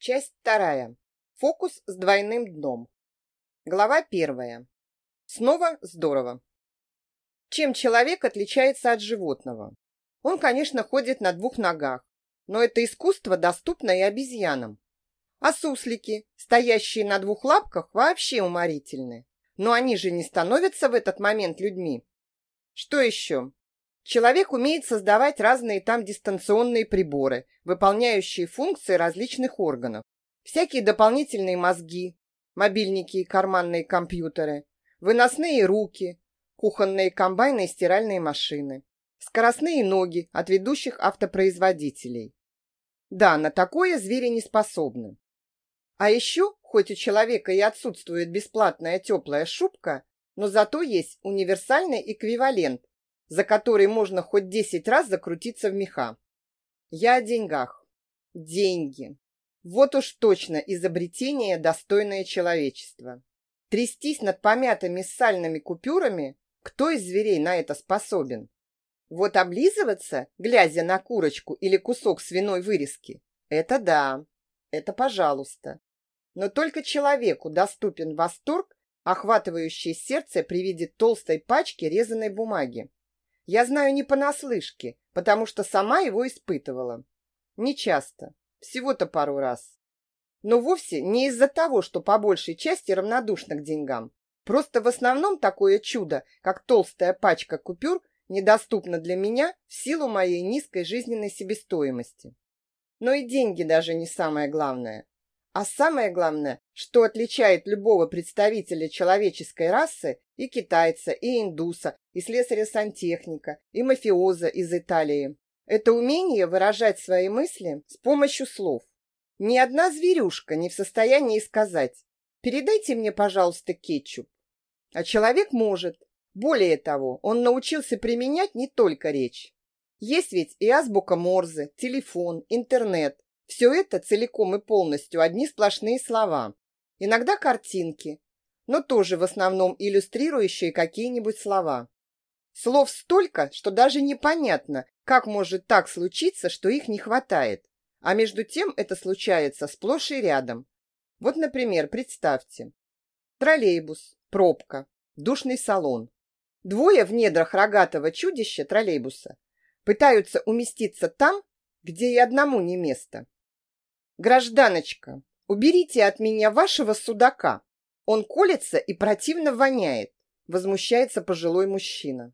Часть вторая. Фокус с двойным дном. Глава первая. Снова здорово. Чем человек отличается от животного? Он, конечно, ходит на двух ногах, но это искусство доступно и обезьянам. А суслики, стоящие на двух лапках, вообще уморительны. Но они же не становятся в этот момент людьми. Что еще? Человек умеет создавать разные там дистанционные приборы, выполняющие функции различных органов. Всякие дополнительные мозги, мобильники и карманные компьютеры, выносные руки, кухонные комбайны и стиральные машины, скоростные ноги от ведущих автопроизводителей. Да, на такое звери не способны. А еще, хоть у человека и отсутствует бесплатная теплая шубка, но зато есть универсальный эквивалент за который можно хоть десять раз закрутиться в меха. Я о деньгах. Деньги. Вот уж точно изобретение, достойное человечества. Трястись над помятыми сальными купюрами, кто из зверей на это способен? Вот облизываться, глядя на курочку или кусок свиной вырезки, это да, это пожалуйста. Но только человеку доступен восторг, охватывающий сердце при виде толстой пачки резаной бумаги. Я знаю не понаслышке, потому что сама его испытывала. Не часто, всего-то пару раз. Но вовсе не из-за того, что по большей части равнодушна к деньгам. Просто в основном такое чудо, как толстая пачка купюр, недоступно для меня в силу моей низкой жизненной себестоимости. Но и деньги даже не самое главное. А самое главное, что отличает любого представителя человеческой расы и китайца, и индуса, и слесаря-сантехника, и мафиоза из Италии, это умение выражать свои мысли с помощью слов. Ни одна зверюшка не в состоянии сказать «передайте мне, пожалуйста, кетчуп». А человек может. Более того, он научился применять не только речь. Есть ведь и азбука Морзе, телефон, интернет, все это целиком и полностью одни сплошные слова. Иногда картинки, но тоже в основном иллюстрирующие какие-нибудь слова. Слов столько, что даже непонятно, как может так случиться, что их не хватает. А между тем это случается сплошь и рядом. Вот, например, представьте. Троллейбус, пробка, душный салон. Двое в недрах рогатого чудища троллейбуса пытаются уместиться там, где и одному не место. «Гражданочка, уберите от меня вашего судака. Он колется и противно воняет», — возмущается пожилой мужчина.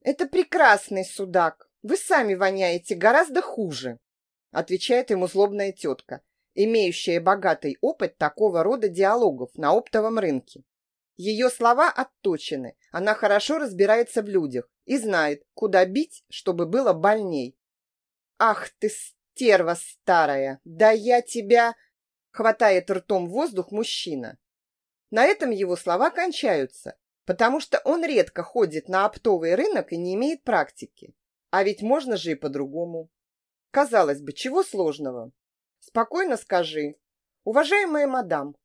«Это прекрасный судак. Вы сами воняете гораздо хуже», — отвечает ему злобная тетка, имеющая богатый опыт такого рода диалогов на оптовом рынке. Ее слова отточены, она хорошо разбирается в людях и знает, куда бить, чтобы было больней. «Ах ты, стерва старая! Да я тебя...» Хватает ртом воздух мужчина. На этом его слова кончаются, потому что он редко ходит на оптовый рынок и не имеет практики. А ведь можно же и по-другому. Казалось бы, чего сложного? Спокойно скажи. Уважаемая мадам,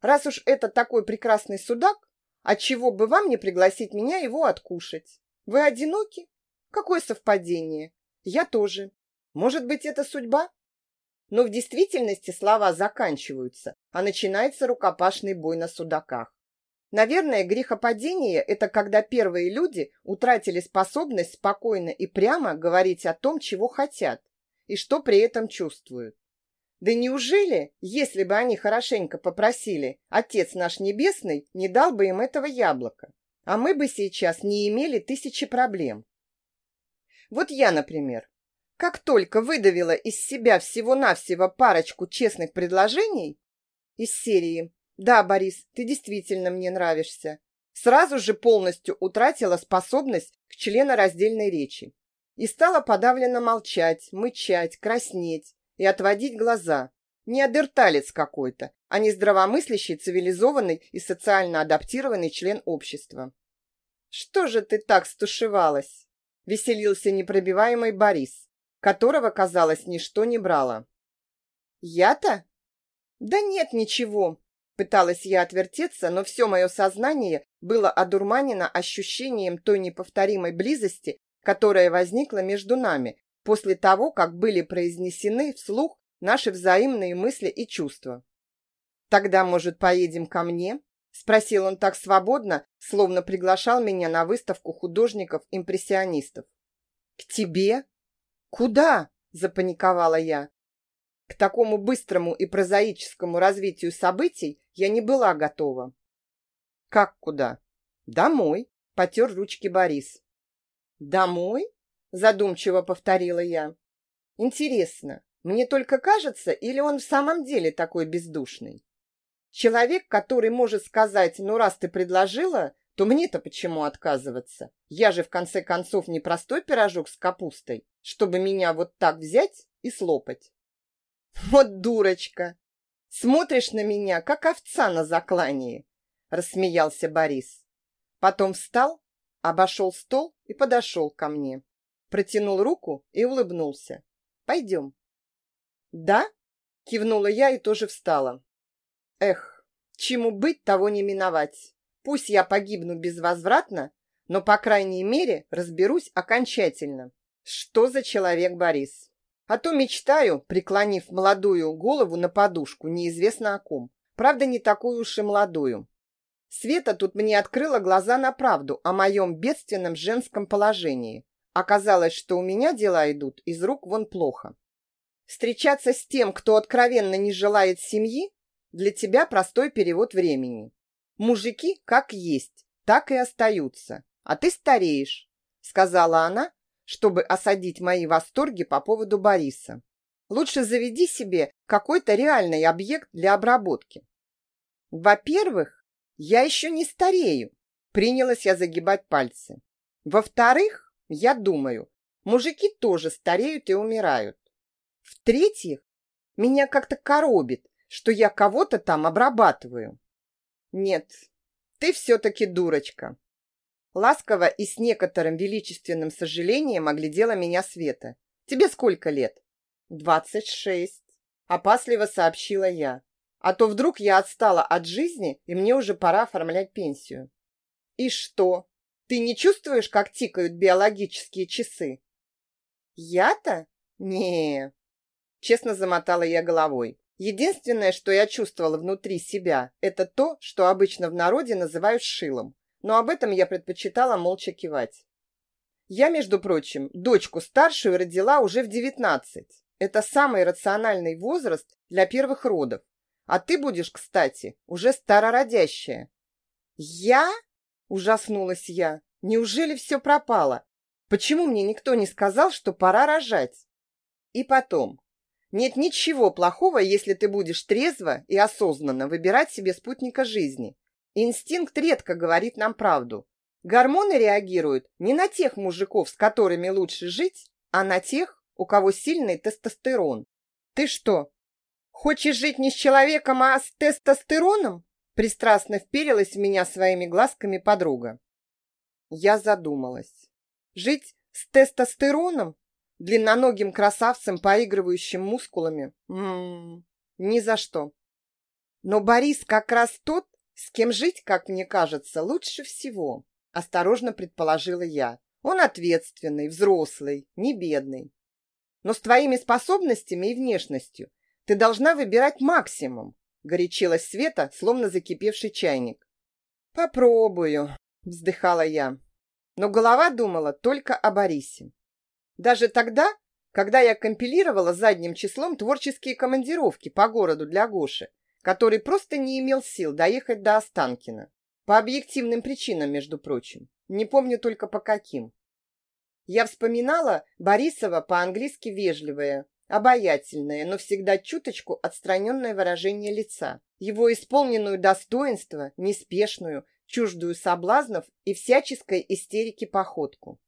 раз уж это такой прекрасный судак, отчего бы вам не пригласить меня его откушать? Вы одиноки? Какое совпадение? Я тоже. Может быть, это судьба? Но в действительности слова заканчиваются, а начинается рукопашный бой на судаках. Наверное, грехопадение – это когда первые люди утратили способность спокойно и прямо говорить о том, чего хотят, и что при этом чувствуют. Да неужели, если бы они хорошенько попросили, Отец наш Небесный не дал бы им этого яблока, а мы бы сейчас не имели тысячи проблем? Вот я, например, как только выдавила из себя всего-навсего парочку честных предложений из серии «Да, Борис, ты действительно мне нравишься», сразу же полностью утратила способность к членораздельной речи и стала подавленно молчать, мычать, краснеть и отводить глаза. Неадерталец какой-то, а не здравомыслящий, цивилизованный и социально адаптированный член общества. «Что же ты так стушевалась?» — веселился непробиваемый Борис которого, казалось, ничто не брало. «Я-то?» «Да нет, ничего», — пыталась я отвертеться, но все мое сознание было одурманено ощущением той неповторимой близости, которая возникла между нами после того, как были произнесены вслух наши взаимные мысли и чувства. «Тогда, может, поедем ко мне?» – спросил он так свободно, словно приглашал меня на выставку художников-импрессионистов. «К тебе? Куда?» – запаниковала я. К такому быстрому и прозаическому развитию событий я не была готова. «Как куда?» «Домой», – потер ручки Борис. «Домой?» – задумчиво повторила я. «Интересно, мне только кажется, или он в самом деле такой бездушный?» Человек, который может сказать, ну раз ты предложила, то мне-то почему отказываться? Я же в конце концов не простой пирожок с капустой, чтобы меня вот так взять и слопать. Вот дурочка! Смотришь на меня, как овца на заклании, рассмеялся Борис. Потом встал, обошел стол и подошел ко мне. Протянул руку и улыбнулся. Пойдем. Да? Кивнула я и тоже встала. Эх, чему быть, того не миновать. Пусть я погибну безвозвратно, но, по крайней мере, разберусь окончательно. Что за человек Борис? А то мечтаю, преклонив молодую голову на подушку, неизвестно о ком. Правда, не такую уж и молодую. Света тут мне открыла глаза на правду о моем бедственном женском положении. Оказалось, что у меня дела идут из рук вон плохо. Встречаться с тем, кто откровенно не желает семьи, для тебя простой перевод времени. Мужики как есть, так и остаются, а ты стареешь, сказала она, чтобы осадить мои восторги по поводу Бориса. Лучше заведи себе какой-то реальный объект для обработки. Во-первых, я еще не старею, принялась я загибать пальцы. Во-вторых, я думаю, мужики тоже стареют и умирают. В-третьих, меня как-то коробит, что я кого-то там обрабатываю. Нет, ты все-таки дурочка. Ласково и с некоторым величественным сожалением оглядела меня Света. Тебе сколько лет? Двадцать шесть. Опасливо сообщила я. А то вдруг я отстала от жизни, и мне уже пора оформлять пенсию. И что? Ты не чувствуешь, как тикают биологические часы? Я-то? Не. Честно замотала я головой. Единственное, что я чувствовала внутри себя, это то, что обычно в народе называют шилом. Но об этом я предпочитала молча кивать. Я, между прочим, дочку старшую родила уже в девятнадцать. Это самый рациональный возраст для первых родов. А ты будешь, кстати, уже старородящая. Я? Ужаснулась я. Неужели все пропало? Почему мне никто не сказал, что пора рожать? И потом, нет ничего плохого, если ты будешь трезво и осознанно выбирать себе спутника жизни. Инстинкт редко говорит нам правду. Гормоны реагируют не на тех мужиков, с которыми лучше жить, а на тех, у кого сильный тестостерон. Ты что, хочешь жить не с человеком, а с тестостероном? Пристрастно вперилась в меня своими глазками подруга. Я задумалась. Жить с тестостероном? Длинноногим красавцем, поигрывающим мускулами. М-м, ни за что. Но Борис как раз тот, с кем жить, как мне кажется, лучше всего, осторожно предположила я. Он ответственный, взрослый, не бедный. Но с твоими способностями и внешностью ты должна выбирать максимум, горячилась Света, словно закипевший чайник. Попробую, вздыхала я. Но голова думала только о Борисе. Даже тогда, когда я компилировала задним числом творческие командировки по городу для Гоши, который просто не имел сил доехать до Останкина. По объективным причинам, между прочим. Не помню только по каким. Я вспоминала Борисова по-английски вежливое, обаятельное, но всегда чуточку отстраненное выражение лица, его исполненную достоинства, неспешную, чуждую соблазнов и всяческой истерики походку.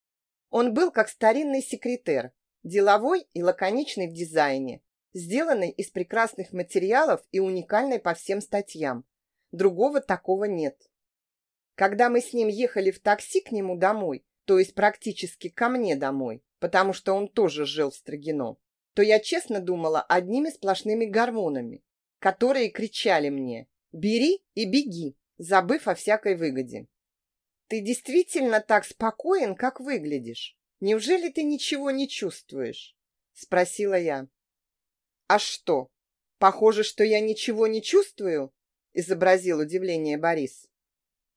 Он был как старинный секретер, деловой и лаконичный в дизайне, сделанный из прекрасных материалов и уникальный по всем статьям. Другого такого нет. Когда мы с ним ехали в такси к нему домой, то есть практически ко мне домой, потому что он тоже жил в Строгино, то я честно думала одними сплошными гормонами, которые кричали мне «бери и беги», забыв о всякой выгоде. Ты действительно так спокоен, как выглядишь? Неужели ты ничего не чувствуешь? Спросила я. А что? Похоже, что я ничего не чувствую? Изобразил удивление Борис.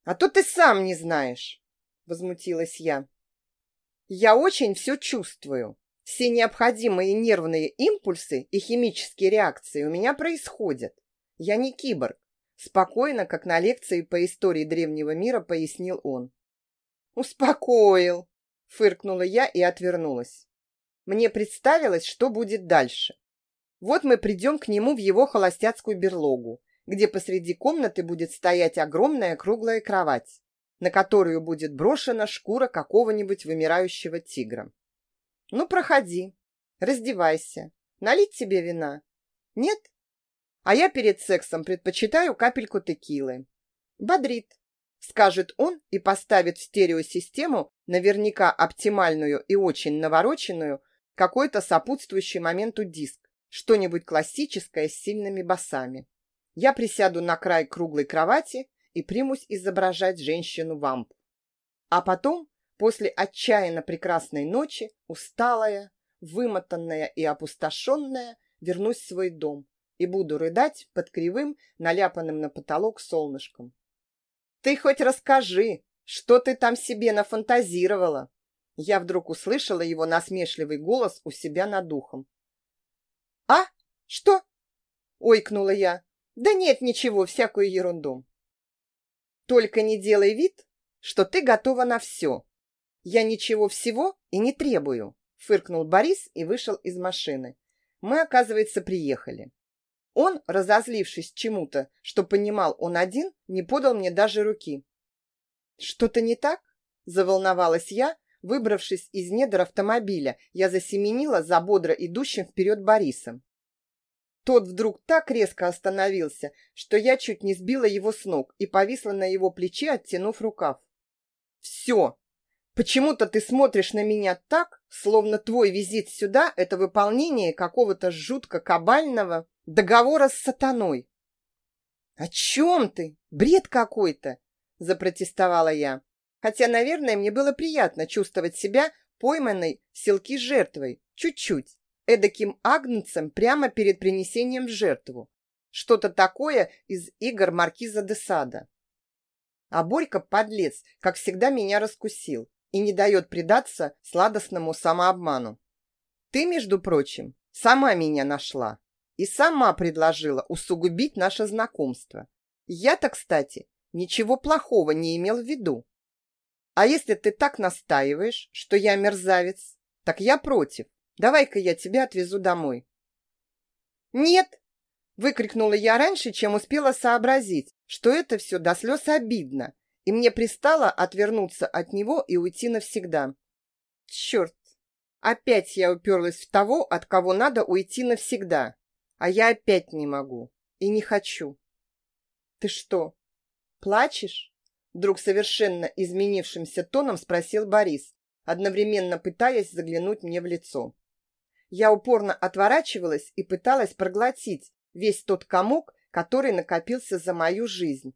А то ты сам не знаешь, возмутилась я. Я очень все чувствую. Все необходимые нервные импульсы и химические реакции у меня происходят. Я не киборг. Спокойно, как на лекции по истории древнего мира, пояснил он. Успокоил, фыркнула я и отвернулась. Мне представилось, что будет дальше. Вот мы придем к нему в его холостяцкую берлогу, где посреди комнаты будет стоять огромная круглая кровать, на которую будет брошена шкура какого-нибудь вымирающего тигра. Ну, проходи, раздевайся, налить тебе вина. Нет? А я перед сексом предпочитаю капельку текилы. Бодрит, скажет он и поставит в стереосистему наверняка оптимальную и очень навороченную какой-то сопутствующий моменту диск, что-нибудь классическое с сильными басами. Я присяду на край круглой кровати и примусь изображать женщину-вамп. А потом, после отчаянно прекрасной ночи, усталая, вымотанная и опустошенная, вернусь в свой дом и буду рыдать под кривым, наляпанным на потолок солнышком. «Ты хоть расскажи, что ты там себе нафантазировала?» Я вдруг услышала его насмешливый голос у себя над духом. «А? Что?» — ойкнула я. «Да нет, ничего, всякую ерунду». «Только не делай вид, что ты готова на все. Я ничего всего и не требую», — фыркнул Борис и вышел из машины. Мы, оказывается, приехали. Он, разозлившись чему-то, что понимал он один, не подал мне даже руки. «Что-то не так?» — заволновалась я, Выбравшись из недр автомобиля, я засеменила за бодро идущим вперед Борисом. Тот вдруг так резко остановился, что я чуть не сбила его с ног и повисла на его плече, оттянув рукав. «Все! Почему-то ты смотришь на меня так, словно твой визит сюда — это выполнение какого-то жутко кабального договора с сатаной». «О чем ты? Бред какой-то!» — запротестовала я. Хотя, наверное, мне было приятно чувствовать себя пойманной в селки жертвой, чуть-чуть, эдаким агнцем прямо перед принесением в жертву. Что-то такое из игр Маркиза де Сада. А Борька, подлец, как всегда, меня раскусил и не дает предаться сладостному самообману. Ты, между прочим, сама меня нашла и сама предложила усугубить наше знакомство. Я-то, кстати, ничего плохого не имел в виду. А если ты так настаиваешь, что я мерзавец, так я против. Давай-ка я тебя отвезу домой. Нет, выкрикнула я раньше, чем успела сообразить, что это все до слез обидно, и мне пристало отвернуться от него и уйти навсегда. Черт, опять я уперлась в того, от кого надо уйти навсегда, а я опять не могу и не хочу. Ты что, плачешь? Вдруг совершенно изменившимся тоном спросил Борис, одновременно пытаясь заглянуть мне в лицо. Я упорно отворачивалась и пыталась проглотить весь тот комок, который накопился за мою жизнь.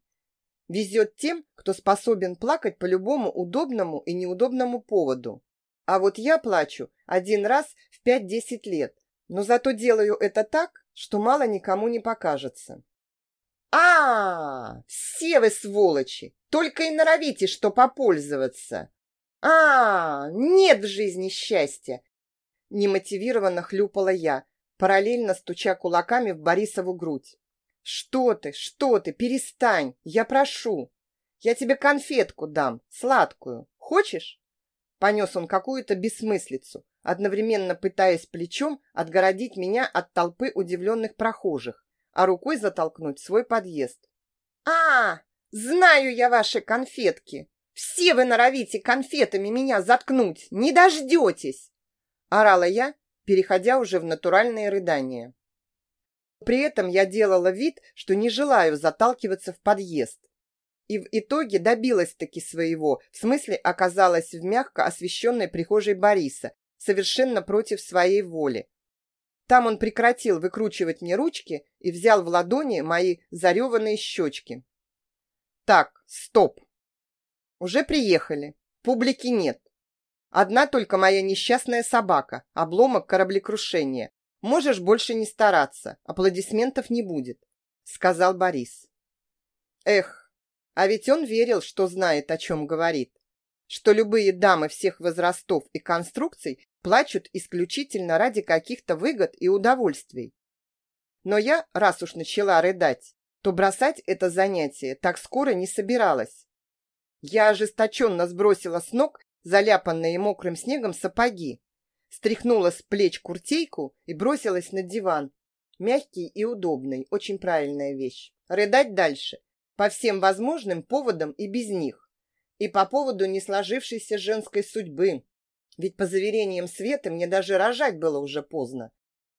Везет тем, кто способен плакать по любому удобному и неудобному поводу. А вот я плачу один раз в пять-десять лет, но зато делаю это так, что мало никому не покажется. А, все вы сволочи! Только и норовите, что попользоваться. А, нет в жизни счастья. Немотивированно хлюпала я, параллельно стуча кулаками в Борисову грудь. Что ты, что ты, перестань, я прошу. Я тебе конфетку дам, сладкую. Хочешь? Понес он какую-то бессмыслицу, одновременно пытаясь плечом отгородить меня от толпы удивленных прохожих, а рукой затолкнуть свой подъезд. «А, знаю я ваши конфетки! Все вы норовите конфетами меня заткнуть! Не дождетесь!» Орала я, переходя уже в натуральные рыдания. При этом я делала вид, что не желаю заталкиваться в подъезд. И в итоге добилась-таки своего, в смысле оказалась в мягко освещенной прихожей Бориса, совершенно против своей воли, там он прекратил выкручивать мне ручки и взял в ладони мои зареванные щечки. Так, стоп. Уже приехали. Публики нет. Одна только моя несчастная собака, обломок кораблекрушения. Можешь больше не стараться, аплодисментов не будет, сказал Борис. Эх, а ведь он верил, что знает, о чем говорит. Что любые дамы всех возрастов и конструкций плачут исключительно ради каких-то выгод и удовольствий. Но я, раз уж начала рыдать, то бросать это занятие так скоро не собиралась. Я ожесточенно сбросила с ног заляпанные мокрым снегом сапоги, стряхнула с плеч куртейку и бросилась на диван. Мягкий и удобный, очень правильная вещь. Рыдать дальше, по всем возможным поводам и без них. И по поводу не сложившейся женской судьбы. Ведь по заверениям Светы мне даже рожать было уже поздно.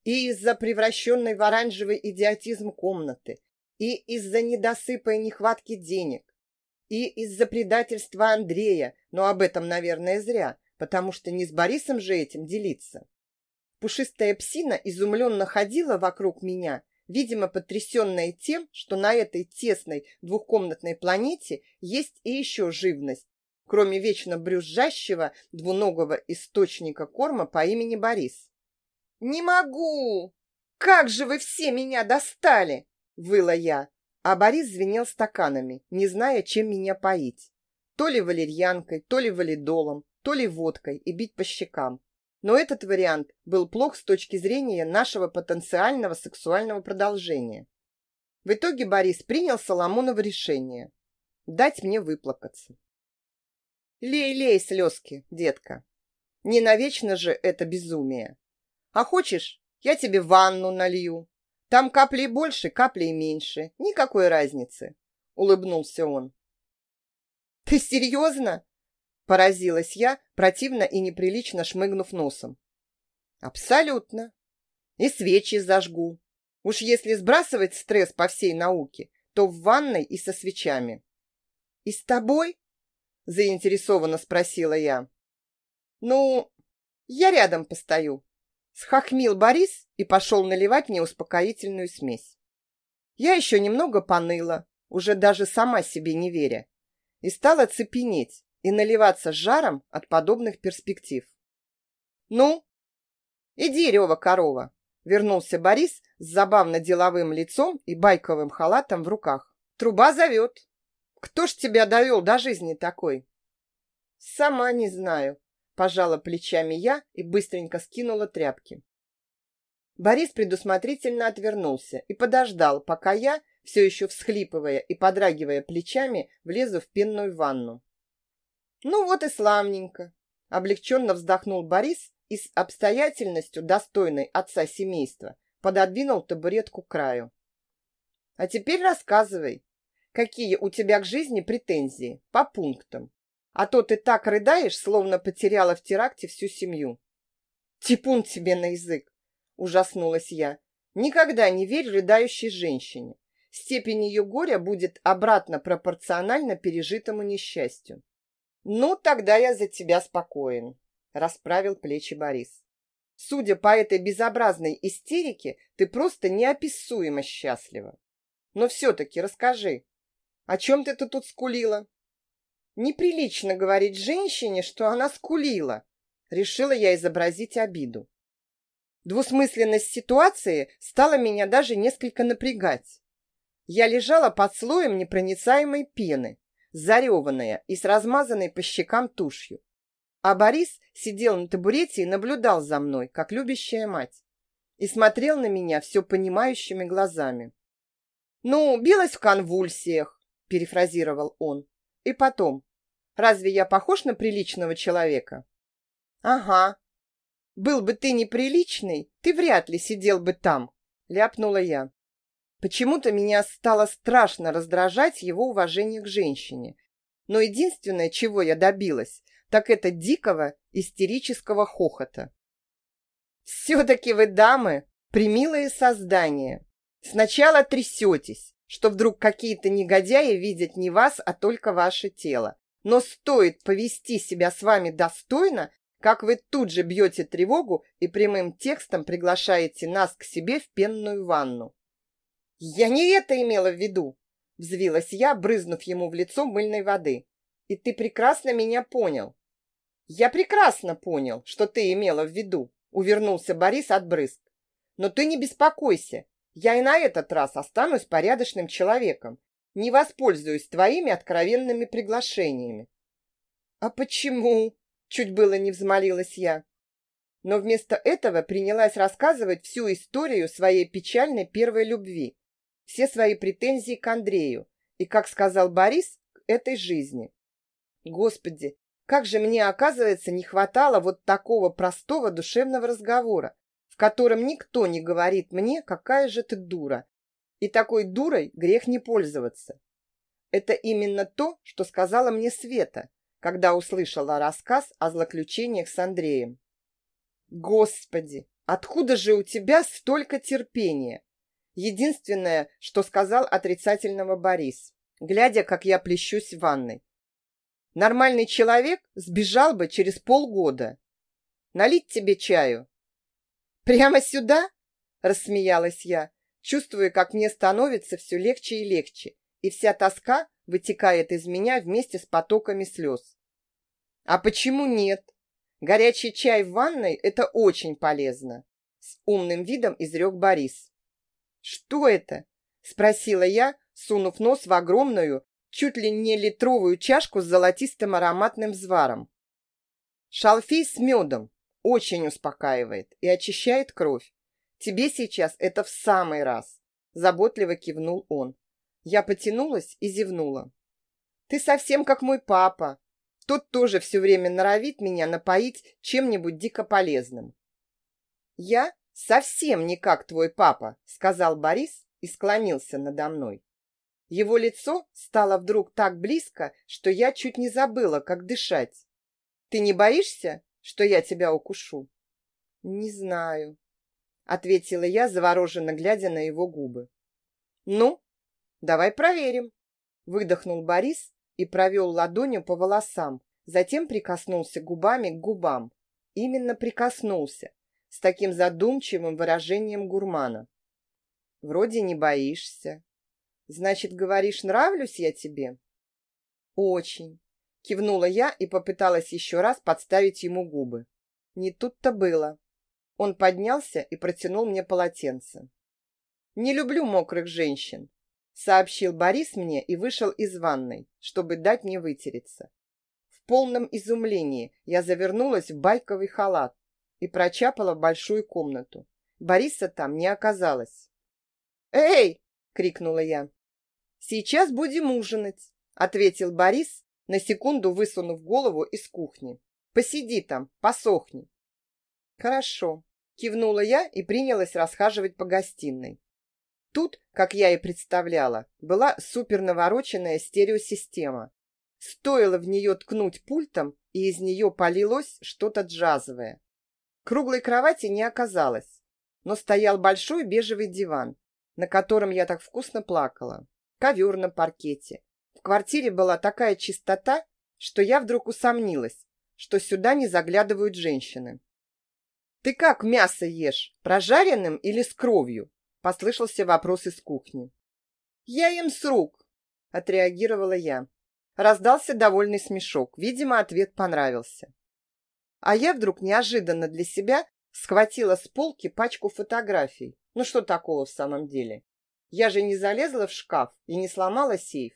И из-за превращенной в оранжевый идиотизм комнаты, и из-за недосыпа и нехватки денег, и из-за предательства Андрея, но об этом, наверное, зря, потому что не с Борисом же этим делиться. Пушистая псина изумленно ходила вокруг меня, видимо, потрясенная тем, что на этой тесной двухкомнатной планете есть и еще живность, кроме вечно брюзжащего двуногого источника корма по имени Борис. «Не могу! Как же вы все меня достали!» — выла я, а Борис звенел стаканами, не зная, чем меня поить. То ли валерьянкой, то ли валидолом, то ли водкой и бить по щекам. Но этот вариант был плох с точки зрения нашего потенциального сексуального продолжения. В итоге Борис принял Соломоново решение – дать мне выплакаться. Лей-лей слезки, детка. Не навечно же это безумие. А хочешь, я тебе ванну налью. Там капли больше, капли меньше. Никакой разницы. Улыбнулся он. Ты серьезно? Поразилась я, противно и неприлично шмыгнув носом. Абсолютно. И свечи зажгу. Уж если сбрасывать стресс по всей науке, то в ванной и со свечами. И с тобой? заинтересованно спросила я. Ну, я рядом постою. Схохмил Борис и пошел наливать мне успокоительную смесь. Я еще немного поныла, уже даже сама себе не веря, и стала цепенеть и наливаться жаром от подобных перспектив. «Ну, иди, Рева корова!» Вернулся Борис с забавно деловым лицом и байковым халатом в руках. «Труба зовет!» Кто ж тебя довел до жизни такой? Сама не знаю, пожала плечами я и быстренько скинула тряпки. Борис предусмотрительно отвернулся и подождал, пока я, все еще всхлипывая и подрагивая плечами, влезу в пенную ванну. Ну вот и славненько, облегченно вздохнул Борис и с обстоятельностью, достойной отца семейства, пододвинул табуретку к краю. А теперь рассказывай, какие у тебя к жизни претензии, по пунктам. А то ты так рыдаешь, словно потеряла в теракте всю семью. Типун тебе на язык, ужаснулась я. Никогда не верь рыдающей женщине. Степень ее горя будет обратно пропорциональна пережитому несчастью. Ну, тогда я за тебя спокоен, расправил плечи Борис. Судя по этой безобразной истерике, ты просто неописуемо счастлива. Но все-таки расскажи, о чем ты тут скулила? Неприлично говорить женщине, что она скулила. Решила я изобразить обиду. Двусмысленность ситуации стала меня даже несколько напрягать. Я лежала под слоем непроницаемой пены, зареванная и с размазанной по щекам тушью. А Борис сидел на табурете и наблюдал за мной, как любящая мать, и смотрел на меня все понимающими глазами. Ну, билась в конвульсиях, перефразировал он. И потом, разве я похож на приличного человека? Ага. Был бы ты неприличный, ты вряд ли сидел бы там, ляпнула я. Почему-то меня стало страшно раздражать его уважение к женщине. Но единственное, чего я добилась, так это дикого истерического хохота. Все-таки вы, дамы, примилые создания. Сначала трясетесь, что вдруг какие-то негодяи видят не вас, а только ваше тело. Но стоит повести себя с вами достойно, как вы тут же бьете тревогу и прямым текстом приглашаете нас к себе в пенную ванну. «Я не это имела в виду!» — взвилась я, брызнув ему в лицо мыльной воды. «И ты прекрасно меня понял». «Я прекрасно понял, что ты имела в виду», — увернулся Борис от брызг. Но ты не беспокойся. Я и на этот раз останусь порядочным человеком. Не воспользуюсь твоими откровенными приглашениями. А почему? Чуть было не взмолилась я. Но вместо этого принялась рассказывать всю историю своей печальной первой любви, все свои претензии к Андрею и, как сказал Борис, к этой жизни. Господи, как же мне, оказывается, не хватало вот такого простого душевного разговора, в котором никто не говорит мне, какая же ты дура. И такой дурой грех не пользоваться. Это именно то, что сказала мне Света, когда услышала рассказ о злоключениях с Андреем. Господи, откуда же у тебя столько терпения? Единственное, что сказал отрицательного Борис, глядя, как я плещусь в ванной. Нормальный человек сбежал бы через полгода. Налить тебе чаю? Прямо сюда? Рассмеялась я, чувствуя, как мне становится все легче и легче, и вся тоска вытекает из меня вместе с потоками слез. А почему нет? Горячий чай в ванной – это очень полезно. С умным видом изрек Борис. Что это? Спросила я, сунув нос в огромную, чуть ли не литровую чашку с золотистым ароматным взваром. Шалфей с медом очень успокаивает и очищает кровь. Тебе сейчас это в самый раз, заботливо кивнул он. Я потянулась и зевнула. Ты совсем как мой папа. Тот тоже все время норовит меня напоить чем-нибудь дико полезным. Я совсем не как твой папа, сказал Борис и склонился надо мной. Его лицо стало вдруг так близко, что я чуть не забыла, как дышать. Ты не боишься, что я тебя укушу? Не знаю, ответила я, завороженно глядя на его губы. Ну, давай проверим, выдохнул Борис и провел ладонью по волосам, затем прикоснулся губами к губам. Именно прикоснулся, с таким задумчивым выражением гурмана. Вроде не боишься, Значит, говоришь, нравлюсь я тебе? Очень. Кивнула я и попыталась еще раз подставить ему губы. Не тут-то было. Он поднялся и протянул мне полотенце. Не люблю мокрых женщин, сообщил Борис мне и вышел из ванной, чтобы дать мне вытереться. В полном изумлении я завернулась в байковый халат и прочапала большую комнату. Бориса там не оказалось. «Эй!» — крикнула я. «Сейчас будем ужинать», — ответил Борис, на секунду высунув голову из кухни. «Посиди там, посохни». «Хорошо», — кивнула я и принялась расхаживать по гостиной. Тут, как я и представляла, была супернавороченная стереосистема. Стоило в нее ткнуть пультом, и из нее полилось что-то джазовое. Круглой кровати не оказалось, но стоял большой бежевый диван, на котором я так вкусно плакала, ковер на паркете. В квартире была такая чистота, что я вдруг усомнилась, что сюда не заглядывают женщины. «Ты как мясо ешь, прожаренным или с кровью?» – послышался вопрос из кухни. «Я ем с рук», – отреагировала я. Раздался довольный смешок. Видимо, ответ понравился. А я вдруг неожиданно для себя схватила с полки пачку фотографий. Ну что такого в самом деле? Я же не залезла в шкаф и не сломала сейф.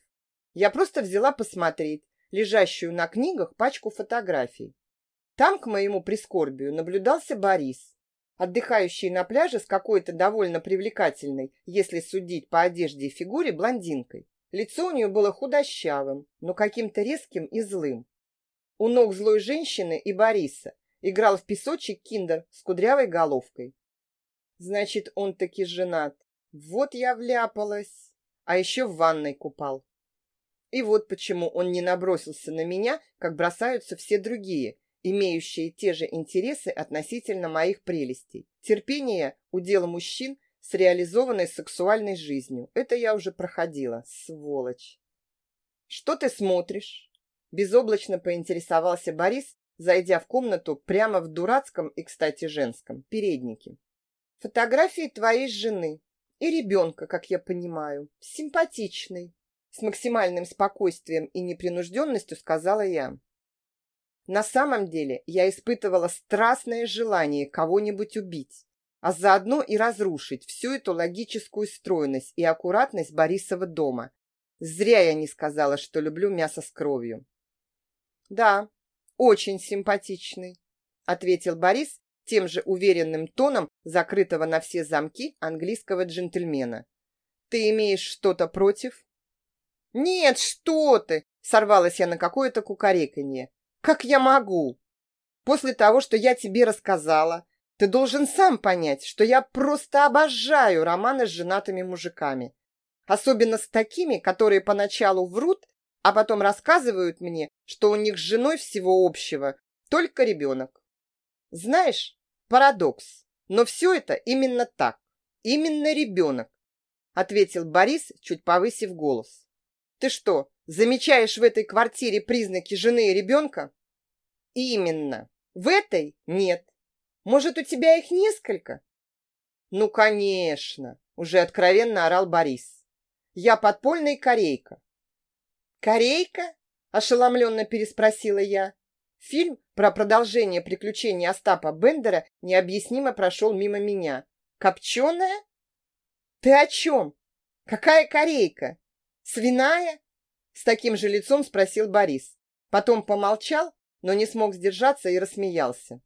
Я просто взяла посмотреть лежащую на книгах пачку фотографий. Там, к моему прискорбию, наблюдался Борис, отдыхающий на пляже с какой-то довольно привлекательной, если судить по одежде и фигуре, блондинкой. Лицо у нее было худощавым, но каким-то резким и злым. У ног злой женщины и Бориса играл в песочек киндер с кудрявой головкой. Значит, он таки женат. Вот я вляпалась. А еще в ванной купал. И вот почему он не набросился на меня, как бросаются все другие, имеющие те же интересы относительно моих прелестей. Терпение – удел мужчин с реализованной сексуальной жизнью. Это я уже проходила, сволочь. «Что ты смотришь?» Безоблачно поинтересовался Борис, зайдя в комнату прямо в дурацком и, кстати, женском переднике. Фотографии твоей жены и ребенка, как я понимаю, симпатичный. С максимальным спокойствием и непринужденностью сказала я. На самом деле я испытывала страстное желание кого-нибудь убить. а заодно и разрушить всю эту логическую стройность и аккуратность Борисова дома. Зря я не сказала, что люблю мясо с кровью. Да, очень симпатичный, ответил Борис тем же уверенным тоном закрытого на все замки английского джентльмена. Ты имеешь что-то против? Нет, что ты, сорвалась я на какое-то кукареканье. Как я могу? После того, что я тебе рассказала, ты должен сам понять, что я просто обожаю романы с женатыми мужиками. Особенно с такими, которые поначалу врут, а потом рассказывают мне, что у них с женой всего общего, только ребенок. Знаешь, парадокс, но все это именно так, именно ребенок, ответил Борис, чуть повысив голос. Ты что, замечаешь в этой квартире признаки жены и ребенка? Именно. В этой нет. Может, у тебя их несколько? Ну, конечно, уже откровенно орал Борис. Я подпольная корейка. Корейка? Ошеломленно переспросила я. Фильм про продолжение приключений Остапа Бендера необъяснимо прошел мимо меня. Копченая? Ты о чем? Какая корейка? Свиная? С таким же лицом спросил Борис. Потом помолчал, но не смог сдержаться и рассмеялся.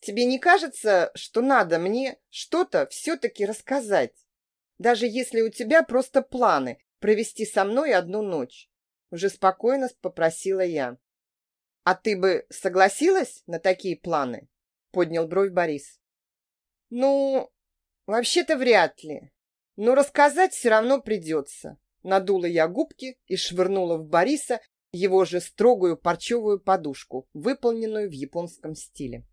Тебе не кажется, что надо мне что-то все-таки рассказать? Даже если у тебя просто планы провести со мной одну ночь. Уже спокойно попросила я. А ты бы согласилась на такие планы? Поднял бровь Борис. Ну, вообще-то вряд ли. Но рассказать все равно придется. Надула я губки и швырнула в Бориса его же строгую парчевую подушку, выполненную в японском стиле.